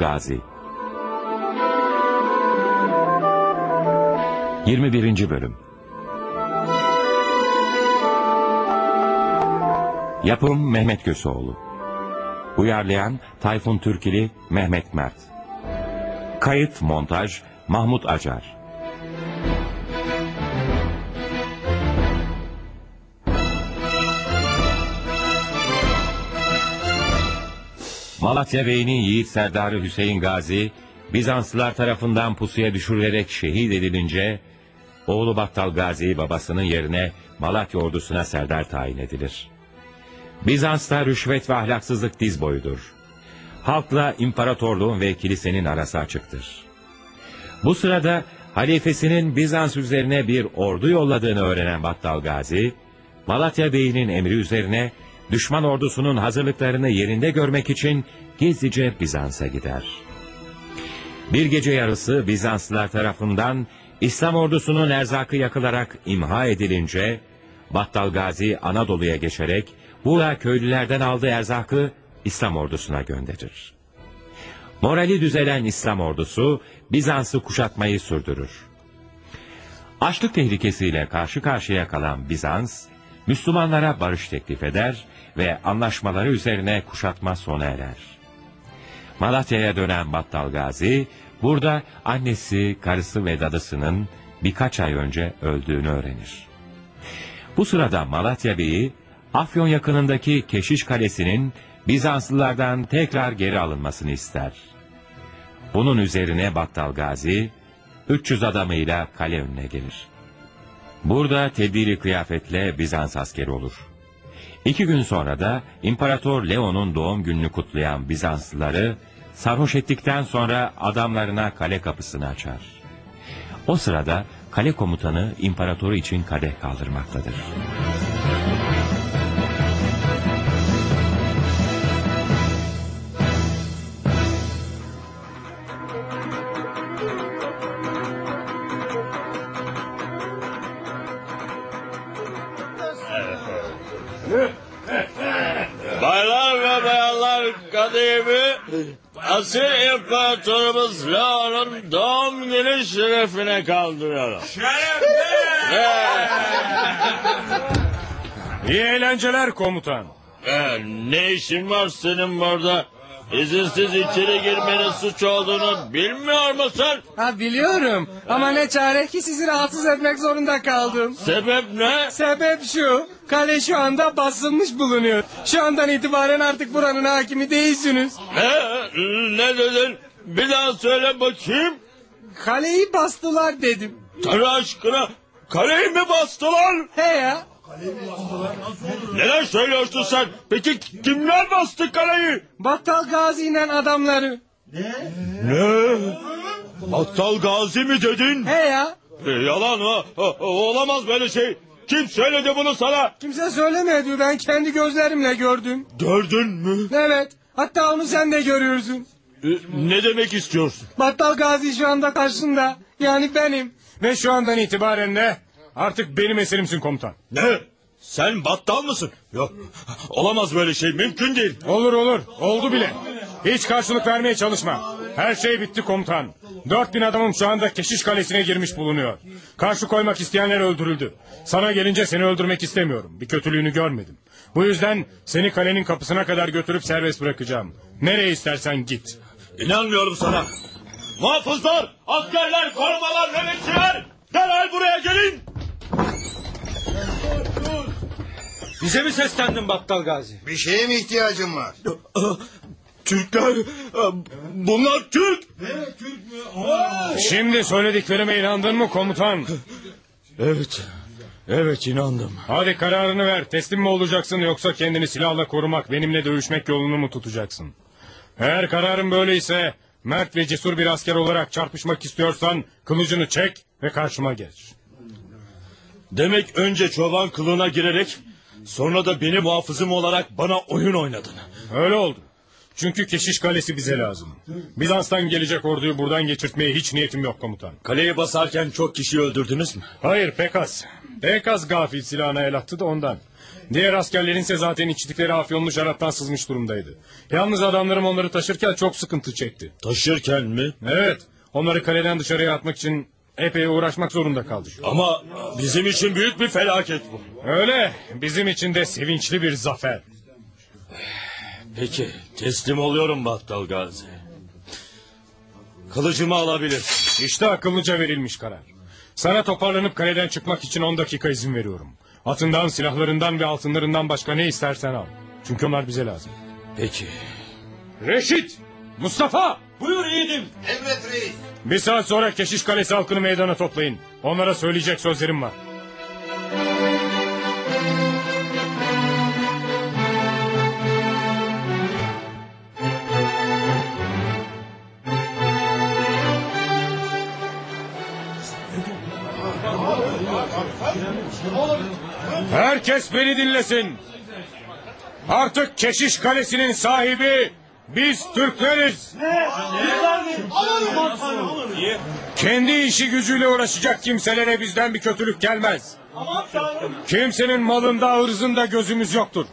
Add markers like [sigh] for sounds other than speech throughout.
Gazi 21. Bölüm. Yapım Mehmet Köseoğlu. Uyarlayan Tayfun Türkili Mehmet Mert. Kayıt Montaj Mahmut Acar Malatya Bey'inin yiğit serdarı Hüseyin Gazi, Bizanslılar tarafından pusuya düşürülerek şehit edilince, oğlu Battal Gazi babasının yerine Malatya ordusuna serdar tayin edilir. Bizans'ta rüşvet ve ahlaksızlık diz boyudur. Halkla imparatorluğun ve kilisenin arası açıktır. Bu sırada halifesinin Bizans üzerine bir ordu yolladığını öğrenen Battal Gazi, Malatya Bey'inin emri üzerine düşman ordusunun hazırlıklarını yerinde görmek için gizlice Bizans'a gider. Bir gece yarısı Bizanslılar tarafından İslam ordusunun erzakı yakılarak imha edilince, Battal Gazi Anadolu'ya geçerek Bula köylülerden aldığı erzakı İslam ordusuna gönderir. Morali düzelen İslam ordusu Bizans'ı kuşatmayı sürdürür. Açlık tehlikesiyle karşı karşıya kalan Bizans, Müslümanlara barış teklif eder ve anlaşmaları üzerine kuşatma sona erer. Malatya'ya dönen Battal Gazi, burada annesi, karısı ve dadısının birkaç ay önce öldüğünü öğrenir. Bu sırada Malatya Bey'i, Afyon yakınındaki Keşiş Kalesi'nin Bizanslılardan tekrar geri alınmasını ister. Bunun üzerine Battal Gazi, 300 adamıyla kale önüne gelir. Burada tedbiri kıyafetle Bizans askeri olur. İki gün sonra da İmparator Leon'un doğum gününü kutlayan Bizanslıları sarhoş ettikten sonra adamlarına kale kapısını açar. O sırada kale komutanı imparatoru için kadeh kaldırmaktadır. Kademi Asil İmparatorumuz Leon'un doğum günü şerefine kaldırıyorum. İyi eğlenceler komutan. Ee, ne işin var senin burada? İzinsiz içeri girmenin suç olduğunu bilmiyor musun? Ha biliyorum ama ne çare ki sizi rahatsız etmek zorunda kaldım. Sebep ne? Sebep şu. Kale şu anda basılmış bulunuyor. Şu andan itibaren artık buranın hakimi değilsiniz. Ne? Ne dedin? Bir daha söyle bakayım. Kaleyi bastılar dedim. Tanrı aşkına kaleyi mi bastılar? He ya. Neler söylüyorsun sen? Peki kimler bastı kaleyi? Battal Gazi'nin adamları. Ne? Battal Gazi mi dedin? He ya. E, yalan ha. Ha, Olamaz böyle şey. Kim söyledi bunu sana? Kimse söylemedi ben kendi gözlerimle gördüm. Gördün mü? Evet. Hatta onu sen de görüyorsun. E, ne demek istiyorsun? Battal Gazi şu anda karşında. Yani benim. Ve şu andan itibaren de artık benim eserimsin komutan. Ne? Sen battal mısın? Yok. Olamaz böyle şey. Mümkün değil. Olur olur oldu bile. Hiç karşılık vermeye çalışma. Her şey bitti komutan. Dört bin adamım şu anda Keşiş Kalesi'ne girmiş bulunuyor. Karşı koymak isteyenler öldürüldü. Sana gelince seni öldürmek istemiyorum. Bir kötülüğünü görmedim. Bu yüzden seni kalenin kapısına kadar götürüp serbest bırakacağım. Nereye istersen git. İnanmıyorum sana. Muhafızlar, askerler, korumalar, nöbetçiler. Derhal buraya gelin. Bize mi seslendin Battal Gazi? Bir şeye mi ihtiyacın var? Türkler, bunlar Türk. Şimdi söylediklerime inandın mı komutan? Evet, evet inandım. Hadi kararını ver. Teslim mi olacaksın yoksa kendini silahla korumak, benimle dövüşmek yolunu mu tutacaksın? Eğer kararın böyleyse mert ve cesur bir asker olarak çarpışmak istiyorsan kılıcını çek ve karşıma geç. Demek önce çoban kılığına girerek sonra da beni muhafızım olarak bana oyun oynadın. Öyle oldu. Çünkü Keşiş Kalesi bize lazım. Bizans'tan gelecek orduyu buradan geçirtmeye hiç niyetim yok komutan. Kaleyi basarken çok kişi öldürdünüz mü? Hayır pek az. Pek az gafil silahına el attı da ondan. Diğer askerlerin ise zaten içtikleri afyonlu şaraptan sızmış durumdaydı. Yalnız adamlarım onları taşırken çok sıkıntı çekti. Taşırken mi? Evet, onları kaleden dışarıya atmak için epey uğraşmak zorunda kaldık. Ama bizim için büyük bir felaket bu. Öyle, bizim için de sevinçli bir zafer. Peki teslim oluyorum Battal Gazi. Kılıcımı alabilir. İşte akıllıca verilmiş karar. Sana toparlanıp kaleden çıkmak için 10 dakika izin veriyorum. Atından, silahlarından ve altınlarından başka ne istersen al. Çünkü onlar bize lazım. Peki. Reşit! Mustafa! Buyur yiğidim. Bir saat sonra Keşiş Kalesi halkını meydana toplayın. Onlara söyleyecek sözlerim var. Herkes beni dinlesin. Artık Keşiş Kalesi'nin sahibi biz Türkleriz. Kendi işi gücüyle uğraşacak kimselere bizden bir kötülük gelmez. Kimsenin malında, ırzında gözümüz yoktur.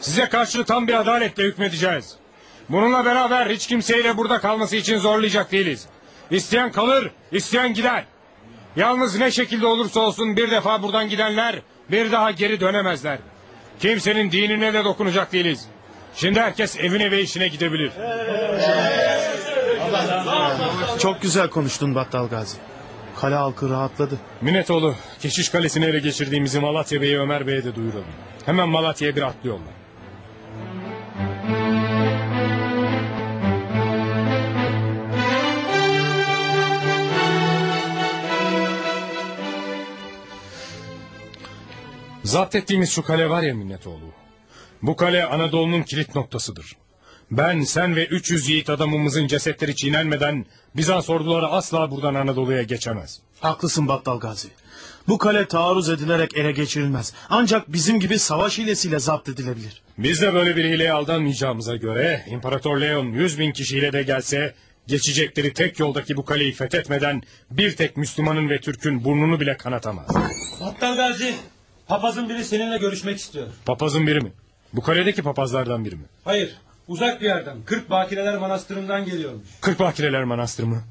Size karşı tam bir adaletle hükmedeceğiz. Bununla beraber hiç kimseyle burada kalması için zorlayacak değiliz. İsteyen kalır, isteyen gider. Yalnız ne şekilde olursa olsun bir defa buradan gidenler bir daha geri dönemezler. Kimsenin dinine de dokunacak değiliz. Şimdi herkes evine ve işine gidebilir. Çok güzel konuştun Battal Gazi. Kale halkı rahatladı. Minnetoğlu, Keşiş Kalesi'ni ele geçirdiğimizi Malatya Bey'e Ömer Bey'e de duyuralım. Hemen Malatya'ya bir atlı yolla. Zapt ettiğimiz şu kale var ya Minnetoğlu. Bu kale Anadolu'nun kilit noktasıdır. Ben, sen ve 300 yiğit adamımızın cesetleri çiğnenmeden Bizans orduları asla buradan Anadolu'ya geçemez. Haklısın Battal Gazi. Bu kale taarruz edilerek ele geçirilmez. Ancak bizim gibi savaş hilesiyle zapt edilebilir. Biz de böyle bir hileye aldanmayacağımıza göre İmparator Leon 100 bin kişiyle de gelse geçecekleri tek yoldaki bu kaleyi fethetmeden bir tek Müslümanın ve Türk'ün burnunu bile kanatamaz. Battal Gazi. Papazın biri seninle görüşmek istiyor. Papazın biri mi? Bu kaledeki papazlardan biri mi? Hayır. Uzak bir yerden. Kırk Bakireler Manastırı'ndan geliyormuş. Kırk Bakireler Manastırı mı?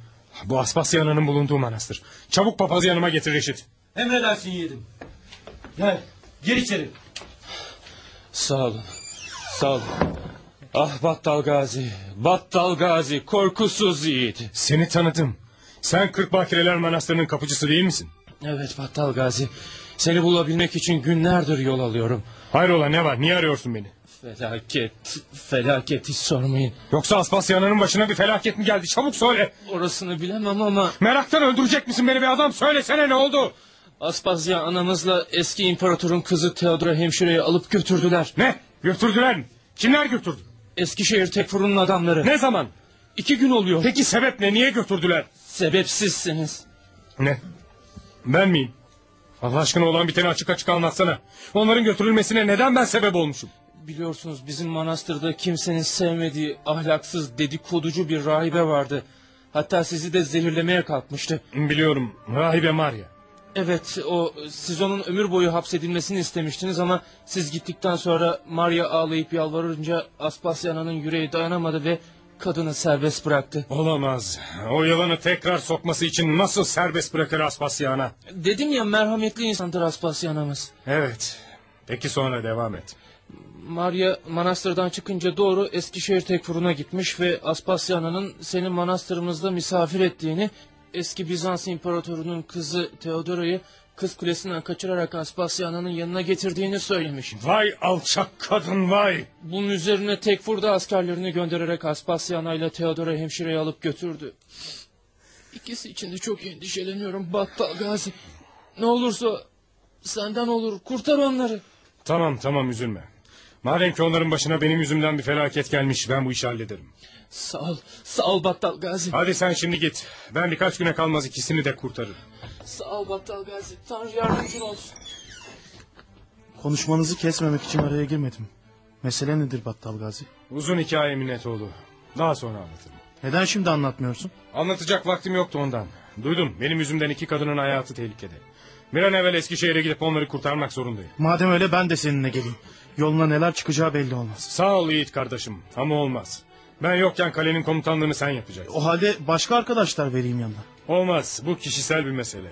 Bu Aspasya Ana'nın bulunduğu manastır. Çabuk papazı yanıma getir Reşit. Emredersin yiğidim. Gel. Gir içeri. Sağ olun. Sağ olun. Ah Battal Gazi. Battal Gazi. Korkusuz yiğit. Seni tanıdım. Sen Kırk Bakireler Manastırı'nın kapıcısı değil misin? Evet Battal Gazi. Seni bulabilmek için günlerdir yol alıyorum. Hayrola ne var? Niye arıyorsun beni? Felaket. Felaket hiç sormayın. Yoksa Aspasya Ana'nın başına bir felaket mi geldi? Çabuk söyle. Orasını bilemem ama Meraktan öldürecek misin beni bir adam? Söylesene ne oldu? Aspazya anamızla eski imparatorun kızı Theodora hemşireyi alıp götürdüler. Ne? Götürdüler mi? Kimler götürdü? Eskişehir Tekfur'un adamları. Ne zaman? İki gün oluyor. Peki sebep ne? Niye götürdüler? Sebepsizsiniz. Ne? Ben miyim? Allah aşkına olan biteni açık açık anlatsana. Onların götürülmesine neden ben sebep olmuşum? Biliyorsunuz bizim manastırda kimsenin sevmediği ahlaksız dedikoducu bir rahibe vardı. Hatta sizi de zehirlemeye kalkmıştı. Biliyorum. Rahibe Maria. Evet o siz onun ömür boyu hapsedilmesini istemiştiniz ama siz gittikten sonra Maria ağlayıp yalvarınca Aspasya'nın yüreği dayanamadı ve kadını serbest bıraktı. Olamaz. O yılanı tekrar sokması için nasıl serbest bırakır Aspasya Ana? Dedim ya merhametli insandır Aspasyanamız. Evet. Peki sonra devam et. Maria manastırdan çıkınca doğru Eskişehir Tekfur'una gitmiş ve Aspasyana'nın seni manastırımızda misafir ettiğini, eski Bizans imparatorunun kızı Theodora'yı kız kulesinden kaçırarak Aspasyana'nın yanına getirdiğini söylemiş. Vay alçak kadın vay. Bunun üzerine Tekfur'da askerlerini göndererek Aspasyana ile Theodora hemşireyi alıp götürdü. İkisi için de çok endişeleniyorum Battal Gazi. Ne olursa senden olur kurtar onları. Tamam tamam üzülme. Madem ki onların başına benim yüzümden bir felaket gelmiş ben bu işi hallederim. Sağ ol, sağ ol Battal Gazi. Hadi sen şimdi git. Ben birkaç güne kalmaz ikisini de kurtarırım. Sağ ol Battal Gazi. Tanrı yardımcın olsun. Konuşmanızı kesmemek için araya girmedim. Mesele nedir Battal Gazi? Uzun hikaye Minnetoğlu. Daha sonra anlatırım. Neden şimdi anlatmıyorsun? Anlatacak vaktim yoktu ondan. Duydum benim yüzümden iki kadının hayatı tehlikede. Bir an evvel Eskişehir'e gidip onları kurtarmak zorundayım. Madem öyle ben de seninle geleyim. Yoluna neler çıkacağı belli olmaz. Sağ ol Yiğit kardeşim ama olmaz. Ben yokken kalenin komutanlığını sen yapacaksın. O halde başka arkadaşlar vereyim yanına. Olmaz bu kişisel bir mesele.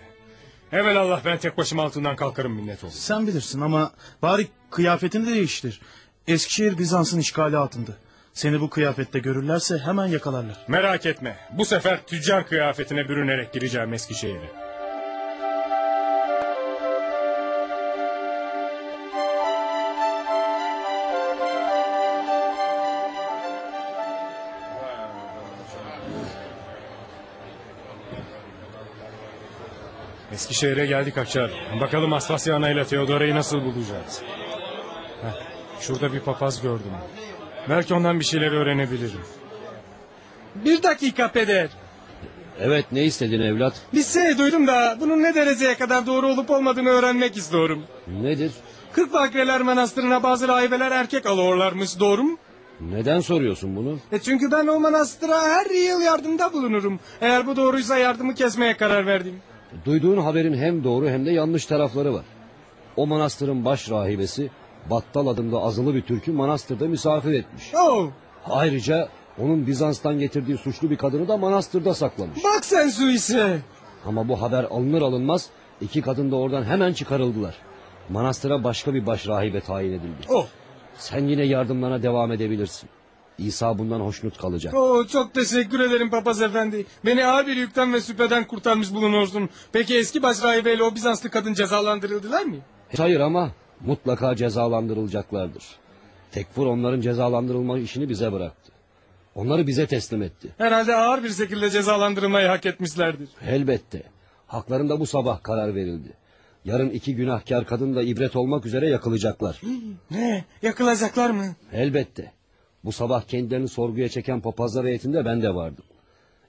Evvel Allah ben tek başıma altından kalkarım Minnetoğlu. Sen bilirsin ama bari kıyafetini de değiştir. Eskişehir Bizans'ın işgali altında. Seni bu kıyafette görürlerse hemen yakalarlar. Merak etme bu sefer tüccar kıyafetine bürünerek gireceğim Eskişehir'e. Eskişehir'e geldik Akçar. Bakalım Aspasyana ile Teodora'yı nasıl bulacağız? Heh, şurada bir papaz gördüm. Belki ondan bir şeyler öğrenebilirim. Bir dakika peder. Evet ne istedin evlat? Bir şey duydum da bunun ne dereceye kadar doğru olup olmadığını öğrenmek istiyorum. Nedir? Kırk Bakreler Manastırı'na bazı rahibeler erkek alıyorlarmış doğru mu? Neden soruyorsun bunu? E çünkü ben o manastıra her yıl yardımda bulunurum. Eğer bu doğruysa yardımı kesmeye karar verdim. Duyduğun haberin hem doğru hem de yanlış tarafları var. O manastırın baş rahibesi Battal adında azılı bir Türk'ü manastırda misafir etmiş. Oh, Ayrıca onun Bizans'tan getirdiği suçlu bir kadını da manastırda saklamış. bak sen su ise. Ama bu haber alınır alınmaz iki kadın da oradan hemen çıkarıldılar. Manastıra başka bir baş rahibe tayin edildi. Oh, Sen yine yardımlarına devam edebilirsin. İsa bundan hoşnut kalacak. oh çok teşekkür ederim papaz efendi. Beni ağır bir yükten ve süpheden kurtarmış bulunuyorsun. Peki eski baş rahibeyle o Bizanslı kadın cezalandırıldılar mı? Hayır ama mutlaka cezalandırılacaklardır. Tekfur onların cezalandırılma işini bize bıraktı. Onları bize teslim etti. Herhalde ağır bir şekilde cezalandırılmayı hak etmişlerdir. Elbette. Haklarında bu sabah karar verildi. Yarın iki günahkar kadın da ibret olmak üzere yakılacaklar. Ne? Yakılacaklar mı? Elbette. Bu sabah kendilerini sorguya çeken papazlar heyetinde ben de vardım.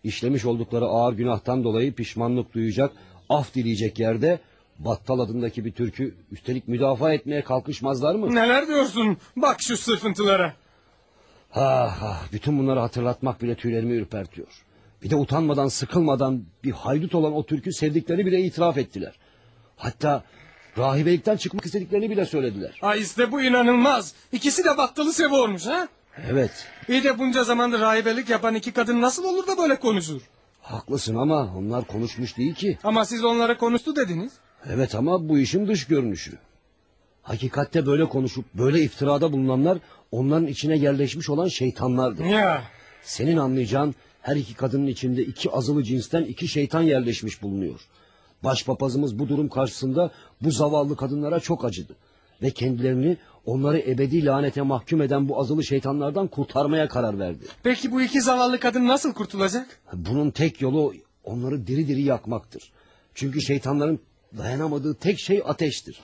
İşlemiş oldukları ağır günahtan dolayı pişmanlık duyacak, af dileyecek yerde Battal adındaki bir türkü üstelik müdafaa etmeye kalkışmazlar mı? Neler diyorsun? Bak şu sırfıntılara. Ha, ha, bütün bunları hatırlatmak bile tüylerimi ürpertiyor. Bir de utanmadan, sıkılmadan bir haydut olan o türkü sevdiklerini bile itiraf ettiler. Hatta rahibelikten çıkmak istediklerini bile söylediler. Ay işte bu inanılmaz. İkisi de battalı seviyormuş ha? Evet, İyi de bunca zamandır rahibelik yapan iki kadın nasıl olur da böyle konuşur? haklısın ama onlar konuşmuş değil ki. Ama siz onlara konuştu dediniz. Evet ama bu işin dış görünüşü. Hakikatte böyle konuşup böyle iftirada bulunanlar onların içine yerleşmiş olan şeytanlardır. Ya. Senin anlayacağın her iki kadının içinde iki azılı cinsten iki şeytan yerleşmiş bulunuyor. Başpapazımız bu durum karşısında bu zavallı kadınlara çok acıdı. Ve kendilerini onları ebedi lanete mahkum eden bu azılı şeytanlardan kurtarmaya karar verdi. Peki bu iki zavallı kadın nasıl kurtulacak? Bunun tek yolu onları diri diri yakmaktır. Çünkü şeytanların dayanamadığı tek şey ateştir.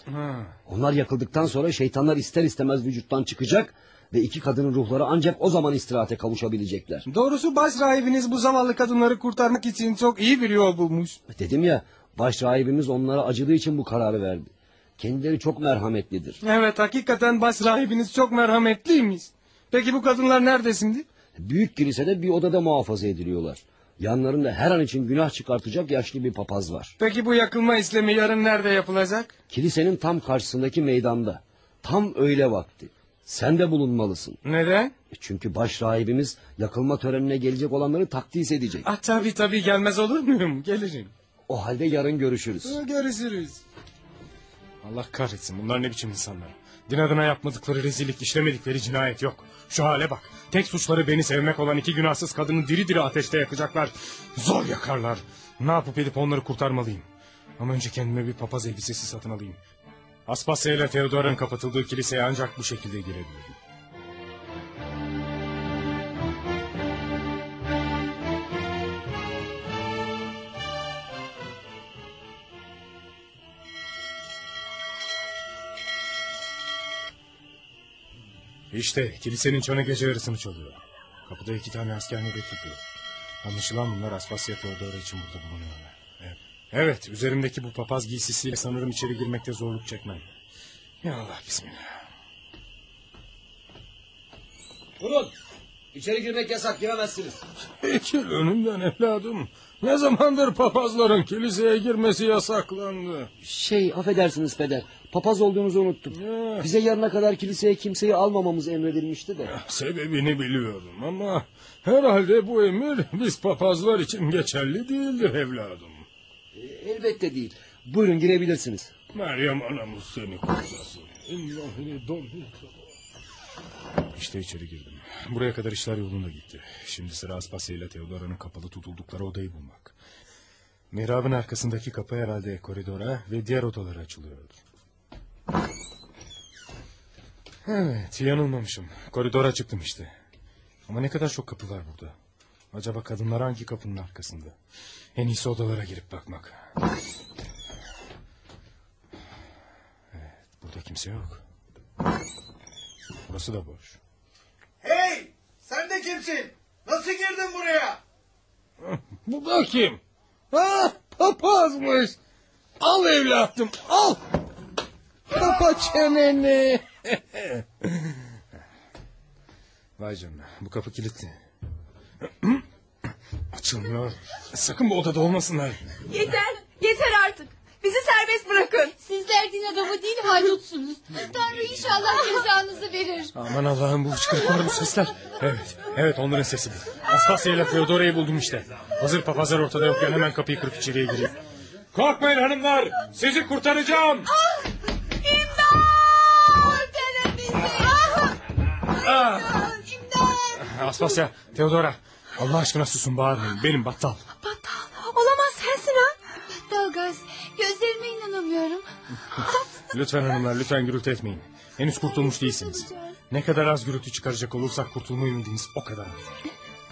Onlar yakıldıktan sonra şeytanlar ister istemez vücuttan çıkacak ve iki kadının ruhları ancak o zaman istirahate kavuşabilecekler. Doğrusu baş rahibiniz bu zavallı kadınları kurtarmak için çok iyi bir yol bulmuş. Dedim ya baş rahibimiz onlara acıdığı için bu kararı verdi. Kendileri çok merhametlidir. Evet hakikaten baş rahibiniz çok merhametliymiş. Peki bu kadınlar nerede şimdi? Büyük kilisede bir odada muhafaza ediliyorlar. Yanlarında her an için günah çıkartacak yaşlı bir papaz var. Peki bu yakılma işlemi yarın nerede yapılacak? Kilisenin tam karşısındaki meydanda. Tam öğle vakti. Sen de bulunmalısın. Neden? E Çünkü baş rahibimiz yakılma törenine gelecek olanları takdis edecek. Ah tabii tabii gelmez olur muyum? Gelirim. O halde yarın görüşürüz. Görüşürüz. Allah kahretsin bunlar ne biçim insanlar. Din adına yapmadıkları rezillik işlemedikleri cinayet yok. Şu hale bak. Tek suçları beni sevmek olan iki günahsız kadını diri diri ateşte yakacaklar. Zor yakarlar. Ne yapıp edip onları kurtarmalıyım. Ama önce kendime bir papaz elbisesi satın alayım. Aspasya ile Theodora'nın kapatıldığı kiliseye ancak bu şekilde girebilirim. İşte kilisenin çanı gece yarısını çalıyor. Kapıda iki tane asker nöbet tutuyor. Anlaşılan bunlar Aspasya Teodora için burada bulunuyorlar. Evet. evet, üzerimdeki bu papaz giysisiyle sanırım içeri girmekte zorluk çekmem. Ya Allah bismillah. Durun. İçeri girmek yasak giremezsiniz. Çekil önümden evladım. Ne zamandır papazların kiliseye girmesi yasaklandı. Şey affedersiniz peder. Papaz olduğunuzu unuttum. Ya. Bize yarına kadar kiliseye kimseyi almamamız emredilmişti de. Sebebini biliyorum ama herhalde bu emir biz papazlar için geçerli değildir evladım. Elbette değil. Buyurun girebilirsiniz. Meryem anamız seni kutsasın. İllahini don. İşte içeri girdim. Buraya kadar işler yolunda gitti. Şimdi sıra Aspasya ile Teodora'nın kapalı tutuldukları odayı bulmak. Mihrabın arkasındaki kapı herhalde koridora ve diğer odalara açılıyordur. Evet yanılmamışım. Koridora çıktım işte. Ama ne kadar çok kapı var burada. Acaba kadınlar hangi kapının arkasında? En iyisi odalara girip bakmak. Burada kimse yok. Burası da boş. Kimsin? Nasıl girdin buraya? Bu da kim? Ha, papazmış. Al evladım, al. Kapa çeneni. [laughs] Vay canına, bu kapı kilitli. [clears throat] Açılmıyor. Sakın bu odada olmasınlar. Yeter, yeter artık. Bizi serbest bırakın. Sizler din adamı değil haydutsunuz. Tanrı inşallah cezanızı verir. Aman Allah'ım bu hıçkırıklar bu sesler. Evet, evet onların sesi bu. Astasya ile Theodora'yı buldum işte. Hazır papazlar ortada yokken hemen kapıyı kırıp içeriye gireyim. Korkmayın hanımlar, sizi kurtaracağım. Kurtarın bizi. Ah! İmdat. Aspasya, Theodora. Allah aşkına susun bağırmayın. Benim. Battal, inanamıyorum. [laughs] Lütfen hanımlar lütfen gürültü etmeyin. Henüz kurtulmuş değilsiniz. Ne kadar az gürültü çıkaracak olursak kurtulma ümidiniz o kadar.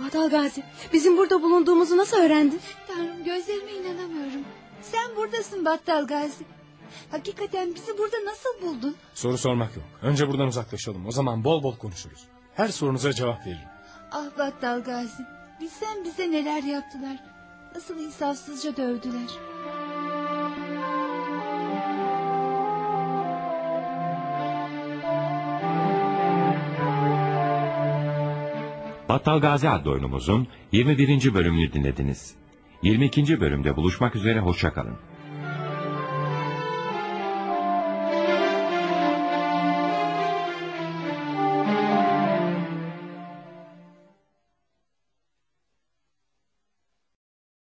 Battal Gazi, bizim burada bulunduğumuzu nasıl öğrendin? Tanrım gözlerime inanamıyorum. Sen buradasın Battal Gazi. Hakikaten bizi burada nasıl buldun? Soru sormak yok. Önce buradan uzaklaşalım. O zaman bol bol konuşuruz. Her sorunuza cevap veririm. Ah Battal Gazi. Bilsen bize neler yaptılar. Nasıl insafsızca dövdüler. Battal Gazi adlı oyunumuzun 21. bölümünü dinlediniz. 22. bölümde buluşmak üzere hoşçakalın.